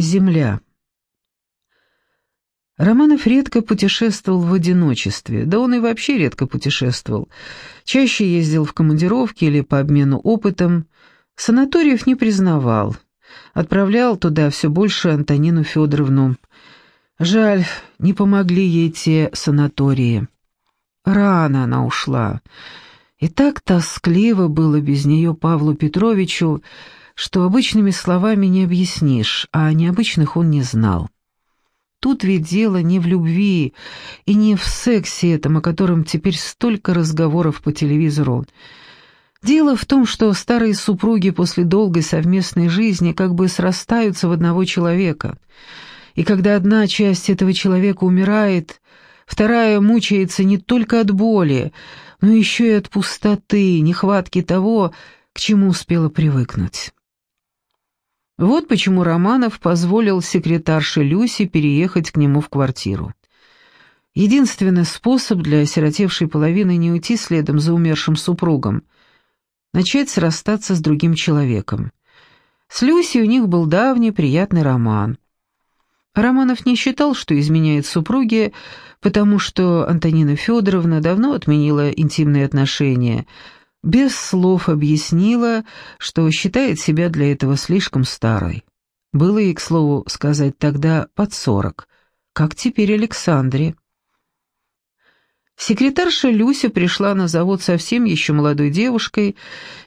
Земля. Романов редко путешествовал в одиночестве, да он и вообще редко путешествовал. Чаще ездил в командировки или по обмену опытом. Санаториев не признавал. Отправлял туда все больше Антонину Федоровну. Жаль, не помогли ей те санатории. Рано она ушла. И так тоскливо было без нее Павлу Петровичу, что обычными словами не объяснишь, а необычных он не знал. Тут ведь дело не в любви и не в сексе этом, о котором теперь столько разговоров по телевизору. Дело в том, что старые супруги после долгой совместной жизни как бы срастаются в одного человека. И когда одна часть этого человека умирает, вторая мучается не только от боли, но еще и от пустоты, нехватки того, к чему успела привыкнуть. Вот почему Романов позволил секретарше Люси переехать к нему в квартиру. Единственный способ для осиротевшей половины не уйти следом за умершим супругом — начать срастаться с другим человеком. С Люси у них был давний приятный роман. Романов не считал, что изменяет супруге, потому что Антонина Федоровна давно отменила интимные отношения — без слов объяснила, что считает себя для этого слишком старой. Было ей, к слову сказать, тогда под сорок, как теперь Александре. Секретарша Люся пришла на завод совсем еще молодой девушкой,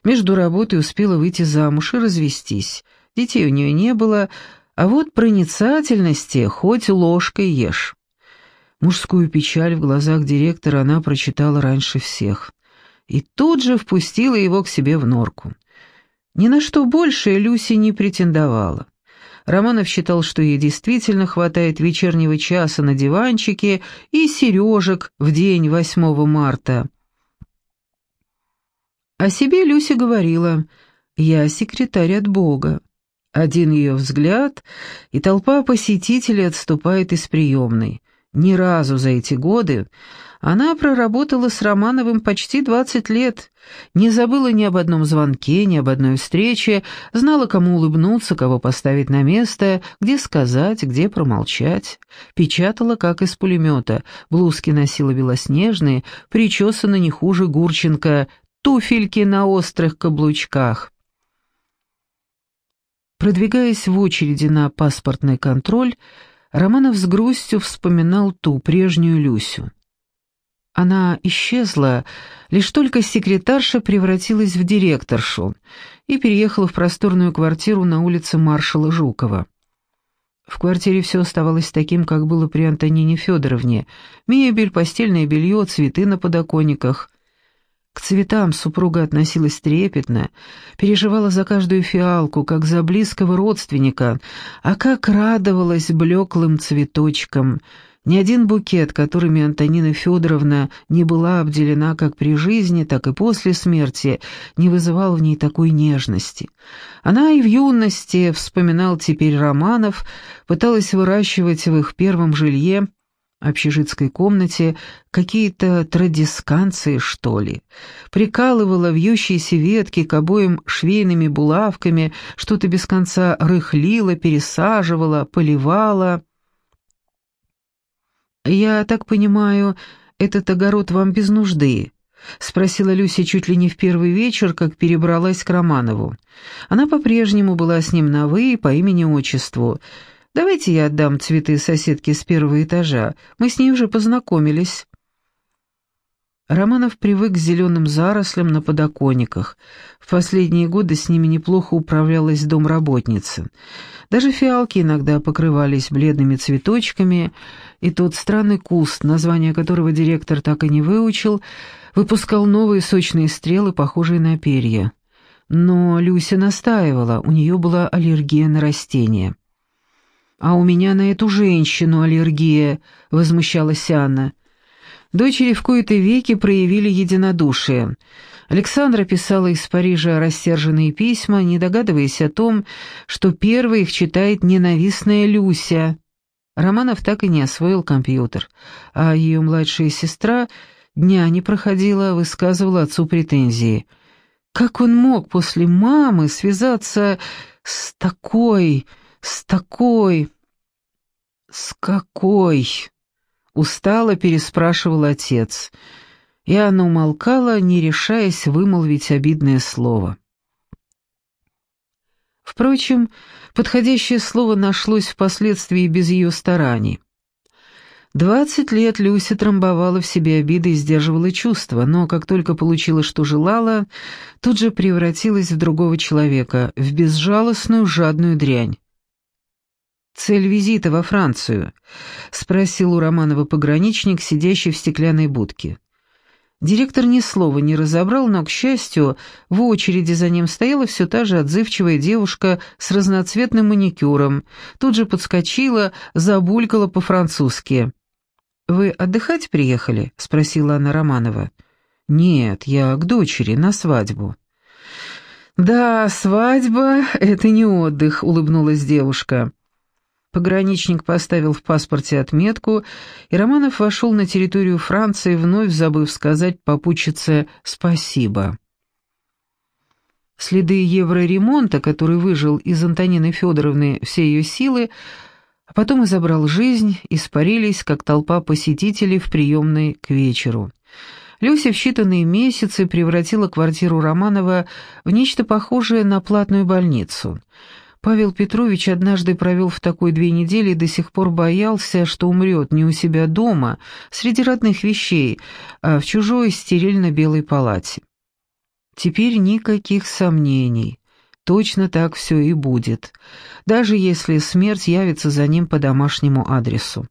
между работой успела выйти замуж и развестись. Детей у нее не было, а вот проницательности хоть ложкой ешь. Мужскую печаль в глазах директора она прочитала раньше всех и тут же впустила его к себе в норку. Ни на что больше Люси не претендовала. Романов считал, что ей действительно хватает вечернего часа на диванчике и сережек в день 8 марта. О себе Люся говорила «Я секретарь от Бога». Один ее взгляд, и толпа посетителей отступает из приемной. Ни разу за эти годы она проработала с Романовым почти 20 лет, не забыла ни об одном звонке, ни об одной встрече, знала, кому улыбнуться, кого поставить на место, где сказать, где промолчать. Печатала, как из пулемета, блузки носила белоснежные, причесана не хуже Гурченко, туфельки на острых каблучках. Продвигаясь в очереди на паспортный контроль, Романов с грустью вспоминал ту прежнюю Люсю. Она исчезла, лишь только секретарша превратилась в директоршу и переехала в просторную квартиру на улице маршала Жукова. В квартире все оставалось таким, как было при Антонине Федоровне. Мебель, постельное белье, цветы на подоконниках. К цветам супруга относилась трепетно, переживала за каждую фиалку, как за близкого родственника, а как радовалась блеклым цветочкам — ни один букет, которыми Антонина Федоровна не была обделена как при жизни, так и после смерти, не вызывал в ней такой нежности. Она и в юности, вспоминал теперь Романов, пыталась выращивать в их первом жилье, общежитской комнате, какие-то традисканции, что ли. Прикалывала вьющиеся ветки к обоим швейными булавками, что-то без конца рыхлила, пересаживала, поливала... «Я так понимаю, этот огород вам без нужды?» — спросила Люся чуть ли не в первый вечер, как перебралась к Романову. Она по-прежнему была с ним на «вы» по имени-отчеству. «Давайте я отдам цветы соседке с первого этажа. Мы с ней уже познакомились». Романов привык к зеленым зарослям на подоконниках. В последние годы с ними неплохо управлялась домработница. Даже фиалки иногда покрывались бледными цветочками, и тот странный куст, название которого директор так и не выучил, выпускал новые сочные стрелы, похожие на перья. Но Люся настаивала, у нее была аллергия на растения. «А у меня на эту женщину аллергия», — возмущалась Анна. Дочери в кои-то веки проявили единодушие. Александра писала из Парижа рассерженные письма, не догадываясь о том, что первой их читает ненавистная Люся. Романов так и не освоил компьютер, а ее младшая сестра дня не проходила, высказывала отцу претензии. Как он мог после мамы связаться с такой, С такой... с какой... Устало переспрашивал отец, и она умолкала, не решаясь вымолвить обидное слово. Впрочем, подходящее слово нашлось впоследствии без ее стараний. Двадцать лет Люся трамбовала в себе обиды и сдерживала чувства, но как только получила, что желала, тут же превратилась в другого человека, в безжалостную жадную дрянь. «Цель визита во Францию?» — спросил у Романова пограничник, сидящий в стеклянной будке. Директор ни слова не разобрал, но, к счастью, в очереди за ним стояла все та же отзывчивая девушка с разноцветным маникюром, тут же подскочила, забулькала по-французски. «Вы отдыхать приехали?» — спросила она Романова. «Нет, я к дочери, на свадьбу». «Да, свадьба — это не отдых», — улыбнулась девушка. Пограничник поставил в паспорте отметку, и Романов вошел на территорию Франции, вновь забыв сказать попутчице «спасибо». Следы евроремонта, который выжил из Антонины Федоровны все ее силы, а потом и забрал жизнь, испарились, как толпа посетителей в приемной к вечеру. Люся в считанные месяцы превратила квартиру Романова в нечто похожее на платную больницу — Павел Петрович однажды провел в такой две недели и до сих пор боялся, что умрет не у себя дома, среди родных вещей, а в чужой стерильно-белой палате. Теперь никаких сомнений. Точно так все и будет, даже если смерть явится за ним по домашнему адресу.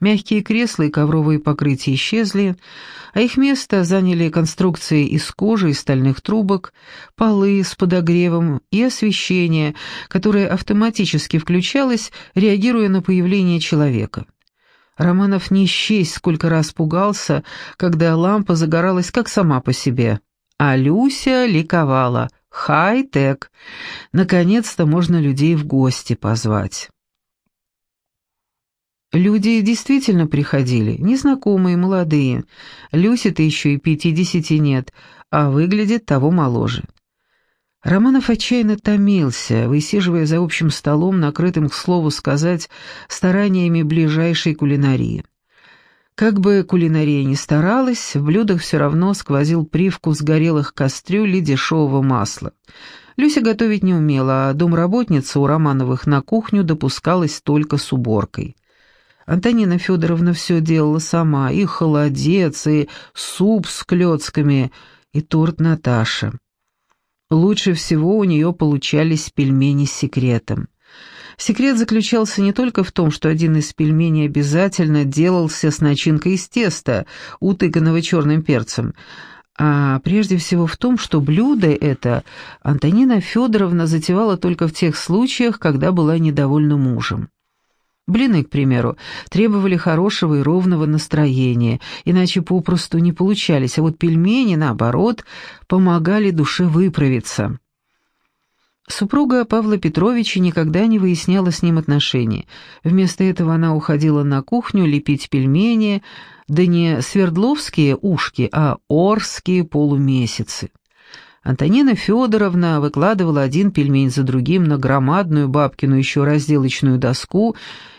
Мягкие кресла и ковровые покрытия исчезли, а их место заняли конструкции из кожи и стальных трубок, полы с подогревом и освещение, которое автоматически включалось, реагируя на появление человека. Романов не счесть сколько раз пугался, когда лампа загоралась как сама по себе. А Люся ликовала. Хай-тек. Наконец-то можно людей в гости позвать. Люди действительно приходили, незнакомые, молодые. Люси-то еще и пятидесяти нет, а выглядит того моложе. Романов отчаянно томился, высиживая за общим столом, накрытым, к слову сказать, стараниями ближайшей кулинарии. Как бы кулинария ни старалась, в блюдах все равно сквозил привкус горелых кастрюль и дешевого масла. Люся готовить не умела, а домработница у Романовых на кухню допускалась только с уборкой. Антонина Федоровна все делала сама, и холодец, и суп с клетками, и торт Наташа. Лучше всего у нее получались пельмени с секретом. Секрет заключался не только в том, что один из пельменей обязательно делался с начинкой из теста, утыканного черным перцем, а прежде всего в том, что блюдо это Антонина Федоровна затевала только в тех случаях, когда была недовольна мужем. Блины, к примеру, требовали хорошего и ровного настроения, иначе попросту не получались, а вот пельмени, наоборот, помогали душе выправиться. Супруга Павла Петровича никогда не выясняла с ним отношений. Вместо этого она уходила на кухню лепить пельмени, да не свердловские ушки, а орские полумесяцы. Антонина Федоровна выкладывала один пельмень за другим на громадную бабкину еще разделочную доску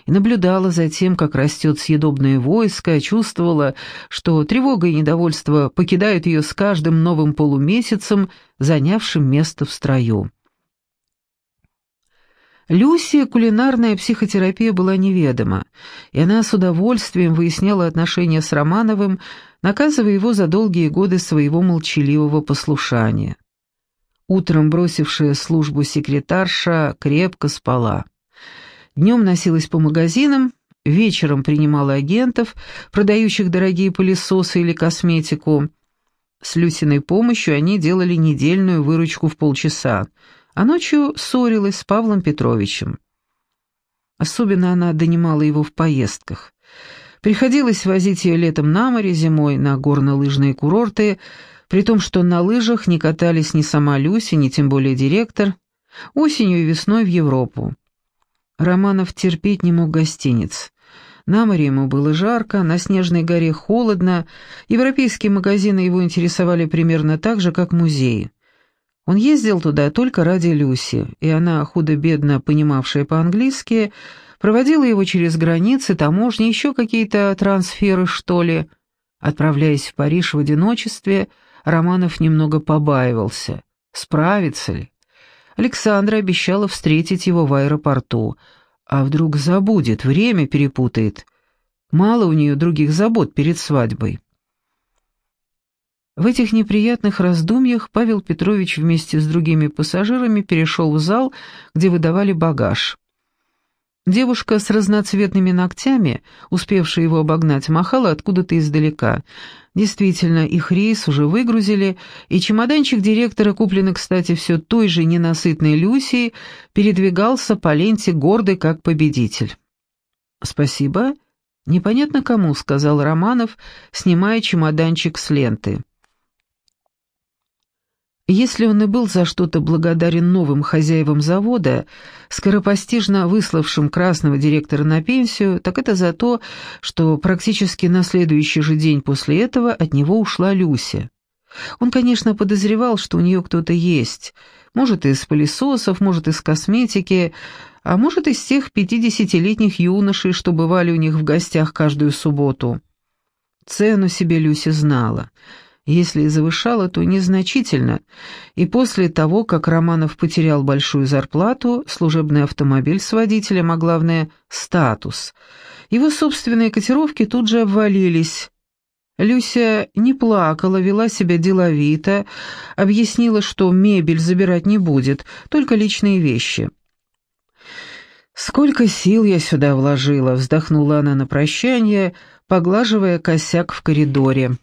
и наблюдала за тем, как растет съедобное войско, чувствовала, что тревога и недовольство покидают ее с каждым новым полумесяцем, занявшим место в строю. Люсе кулинарная психотерапия была неведома, и она с удовольствием выясняла отношения с Романовым, наказывая его за долгие годы своего молчаливого послушания. Утром бросившая службу секретарша крепко спала. Днем носилась по магазинам, вечером принимала агентов, продающих дорогие пылесосы или косметику. С Люсиной помощью они делали недельную выручку в полчаса — а ночью ссорилась с Павлом Петровичем. Особенно она донимала его в поездках. Приходилось возить ее летом на море, зимой на горно-лыжные курорты, при том, что на лыжах не катались ни сама Люся, ни тем более директор, осенью и весной в Европу. Романов терпеть не мог гостиниц. На море ему было жарко, на Снежной горе холодно, европейские магазины его интересовали примерно так же, как музеи. Он ездил туда только ради Люси, и она, худо-бедно понимавшая по-английски, проводила его через границы, таможни, еще какие-то трансферы, что ли. Отправляясь в Париж в одиночестве, Романов немного побаивался. Справится ли? Александра обещала встретить его в аэропорту. А вдруг забудет, время перепутает. Мало у нее других забот перед свадьбой. В этих неприятных раздумьях Павел Петрович вместе с другими пассажирами перешел в зал, где выдавали багаж. Девушка с разноцветными ногтями, успевшая его обогнать, махала откуда-то издалека. Действительно, их рейс уже выгрузили, и чемоданчик директора, купленный, кстати, все той же ненасытной Люсией, передвигался по ленте гордый как победитель. «Спасибо. Непонятно кому», — сказал Романов, снимая чемоданчик с ленты. Если он и был за что-то благодарен новым хозяевам завода, скоропостижно выславшим красного директора на пенсию, так это за то, что практически на следующий же день после этого от него ушла Люся. Он, конечно, подозревал, что у нее кто-то есть, может, из пылесосов, может, из косметики, а может, из тех пятидесятилетних юношей, что бывали у них в гостях каждую субботу. Цену себе Люся знала — если и завышала, то незначительно, и после того, как Романов потерял большую зарплату, служебный автомобиль с водителем, а главное — статус, его собственные котировки тут же обвалились. Люся не плакала, вела себя деловито, объяснила, что мебель забирать не будет, только личные вещи. «Сколько сил я сюда вложила!» — вздохнула она на прощание, поглаживая косяк в коридоре.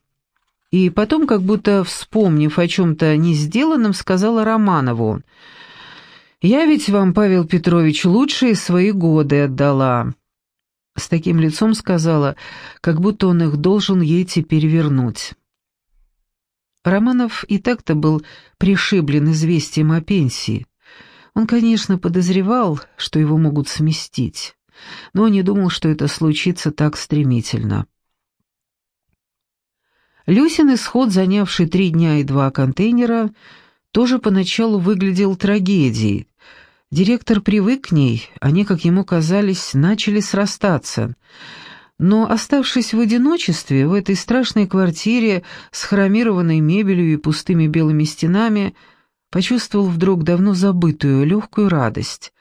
И потом, как будто вспомнив о чем-то не сделанном, сказала Романову, «Я ведь вам, Павел Петрович, лучшие свои годы отдала». С таким лицом сказала, как будто он их должен ей теперь вернуть. Романов и так-то был пришиблен известием о пенсии. Он, конечно, подозревал, что его могут сместить, но не думал, что это случится так стремительно. Люсин исход, занявший три дня и два контейнера, тоже поначалу выглядел трагедией. Директор привык к ней, они, как ему казались, начали срастаться. Но, оставшись в одиночестве, в этой страшной квартире с хромированной мебелью и пустыми белыми стенами, почувствовал вдруг давно забытую легкую радость.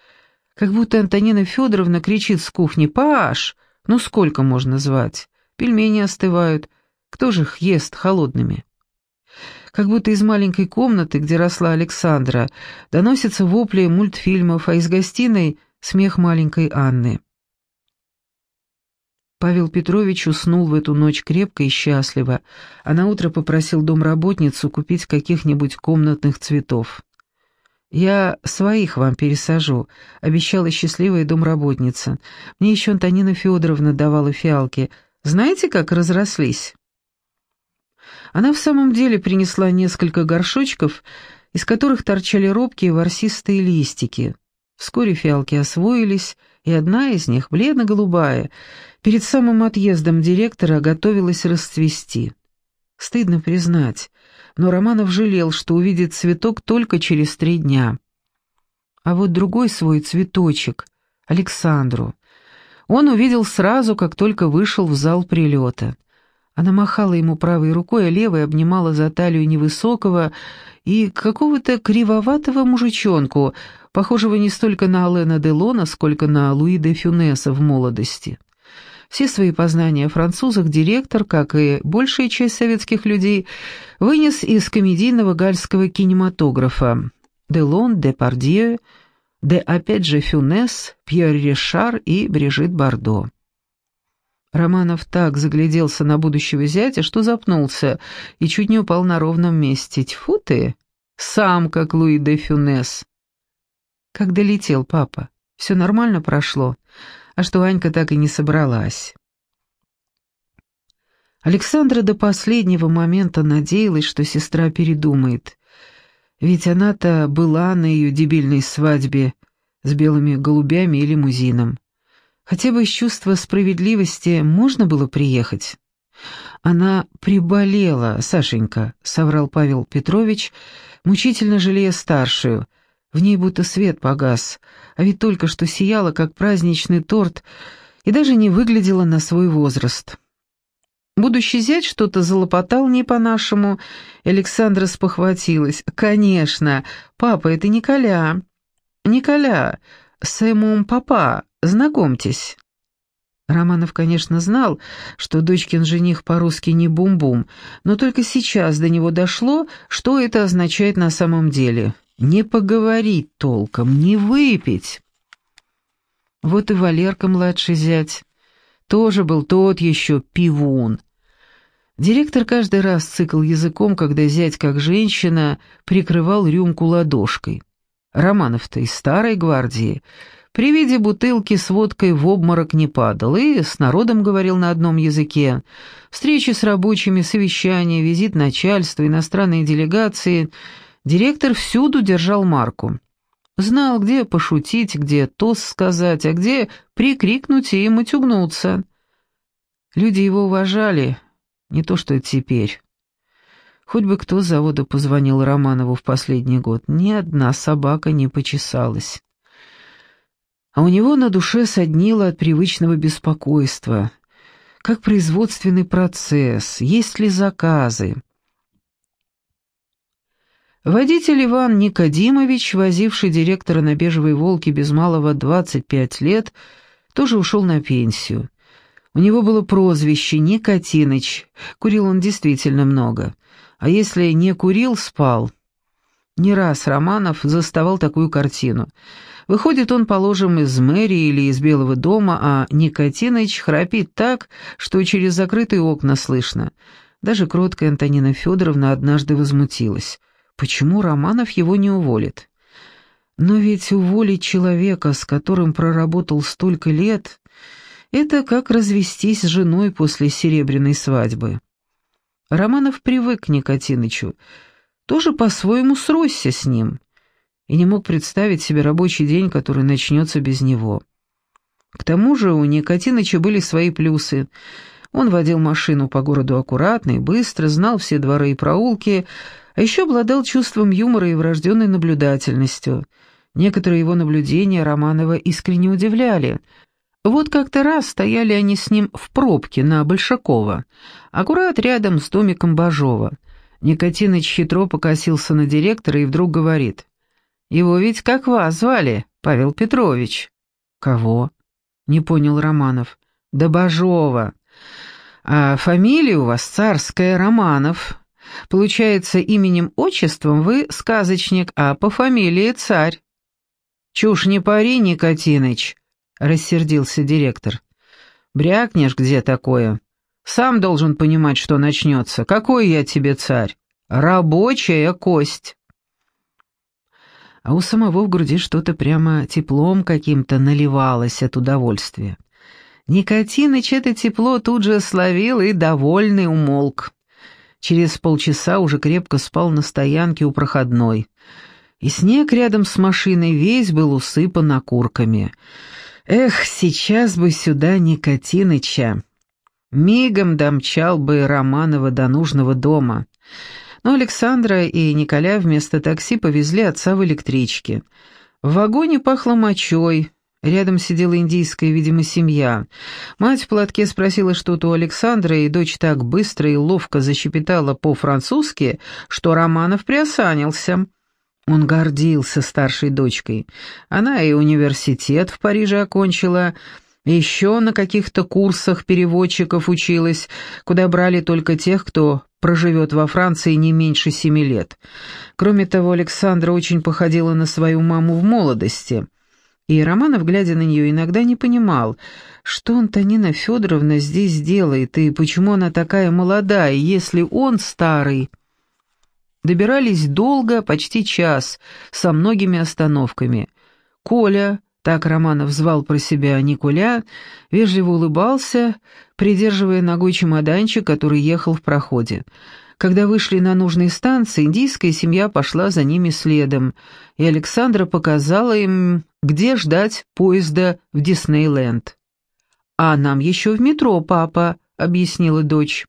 Как будто Антонина Федоровна кричит с кухни «Паш!» Ну сколько можно звать? Пельмени остывают — кто же их ест холодными? Как будто из маленькой комнаты, где росла Александра, доносятся вопли мультфильмов, а из гостиной — смех маленькой Анны. Павел Петрович уснул в эту ночь крепко и счастливо, а наутро попросил домработницу купить каких-нибудь комнатных цветов. «Я своих вам пересажу», — обещала счастливая домработница. «Мне еще Антонина Федоровна давала фиалки. Знаете, как разрослись?» Она в самом деле принесла несколько горшочков, из которых торчали робкие ворсистые листики. Вскоре фиалки освоились, и одна из них, бледно-голубая, перед самым отъездом директора готовилась расцвести. Стыдно признать, но Романов жалел, что увидит цветок только через три дня. А вот другой свой цветочек, Александру, он увидел сразу, как только вышел в зал прилета — она махала ему правой рукой, а левой обнимала за талию невысокого и какого-то кривоватого мужичонку, похожего не столько на Алена Делона, сколько на Луи де Фюнеса в молодости. Все свои познания о французах директор, как и большая часть советских людей, вынес из комедийного гальского кинематографа. Делон, Депардье, де опять же Фюнес, Пьер Ришар и Брижит Бардо. Романов так загляделся на будущего зятя, что запнулся и чуть не упал на ровном месте. Тьфу ты! Сам, как Луи де Фюнес. Как долетел папа? Все нормально прошло, а что Анька так и не собралась. Александра до последнего момента надеялась, что сестра передумает. Ведь она-то была на ее дебильной свадьбе с белыми голубями и лимузином. Хотя бы из чувства справедливости можно было приехать. «Она приболела, Сашенька», — соврал Павел Петрович, мучительно жалея старшую. В ней будто свет погас, а ведь только что сияла, как праздничный торт, и даже не выглядела на свой возраст. Будущий зять что-то залопотал не по-нашему. Александра спохватилась. «Конечно, папа, это Николя». «Николя, Сэмум папа, знакомьтесь». Романов, конечно, знал, что дочкин жених по-русски не бум-бум, но только сейчас до него дошло, что это означает на самом деле. Не поговорить толком, не выпить. Вот и Валерка, младший зять, тоже был тот еще пивун. Директор каждый раз цикл языком, когда зять, как женщина, прикрывал рюмку ладошкой. Романов-то из старой гвардии — при виде бутылки с водкой в обморок не падал и с народом говорил на одном языке. Встречи с рабочими, совещания, визит начальства, иностранные делегации. Директор всюду держал марку. Знал, где пошутить, где тост сказать, а где прикрикнуть и им отюгнуться. Люди его уважали, не то что теперь. Хоть бы кто с завода позвонил Романову в последний год, ни одна собака не почесалась а у него на душе соднило от привычного беспокойства. Как производственный процесс, есть ли заказы? Водитель Иван Никодимович, возивший директора на «Бежевой Волке» без малого 25 лет, тоже ушел на пенсию. У него было прозвище Никотиныч, курил он действительно много. А если не курил, спал. Не раз Романов заставал такую картину — Выходит он, положим, из мэрии или из Белого дома, а Никотиныч храпит так, что через закрытые окна слышно. Даже кроткая Антонина Федоровна однажды возмутилась. Почему Романов его не уволит? Но ведь уволить человека, с которым проработал столько лет, это как развестись с женой после серебряной свадьбы. Романов привык к Никотинычу, тоже по-своему сросся с ним и не мог представить себе рабочий день, который начнется без него. К тому же у Никотиныча были свои плюсы. Он водил машину по городу аккуратно и быстро, знал все дворы и проулки, а еще обладал чувством юмора и врожденной наблюдательностью. Некоторые его наблюдения Романова искренне удивляли. Вот как-то раз стояли они с ним в пробке на Большакова, аккурат рядом с домиком Бажова. Никотиныч хитро покосился на директора и вдруг говорит — его ведь как вас звали, Павел Петрович?» «Кого?» — не понял Романов. «Да Бажова. А фамилия у вас царская Романов. Получается, именем-отчеством вы сказочник, а по фамилии царь». «Чушь не пари, Никотиныч», — рассердился директор. «Брякнешь где такое? Сам должен понимать, что начнется. Какой я тебе царь? Рабочая кость» а у самого в груди что-то прямо теплом каким-то наливалось от удовольствия. Никотиныч это тепло тут же словил и довольный умолк. Через полчаса уже крепко спал на стоянке у проходной. И снег рядом с машиной весь был усыпан окурками. Эх, сейчас бы сюда Никотиныча. Мигом домчал бы Романова до нужного дома. Но Александра и Николя вместо такси повезли отца в электричке. В вагоне пахло мочой, Рядом сидела индийская, видимо, семья. Мать в платке спросила что-то у Александра, и дочь так быстро и ловко защепетала по-французски, что Романов приосанился. Он гордился старшей дочкой. Она и университет в Париже окончила, еще на каких-то курсах переводчиков училась, куда брали только тех, кто проживет во Франции не меньше семи лет. Кроме того, Александра очень походила на свою маму в молодости. И Романов, глядя на нее, иногда не понимал, что Антонина Федоровна здесь делает и почему она такая молодая, если он старый. Добирались долго, почти час, со многими остановками. Коля, так Романов звал про себя Николя, вежливо улыбался, придерживая ногой чемоданчик, который ехал в проходе. Когда вышли на нужной станции, индийская семья пошла за ними следом, и Александра показала им, где ждать поезда в Диснейленд. «А нам еще в метро, папа», — объяснила дочь.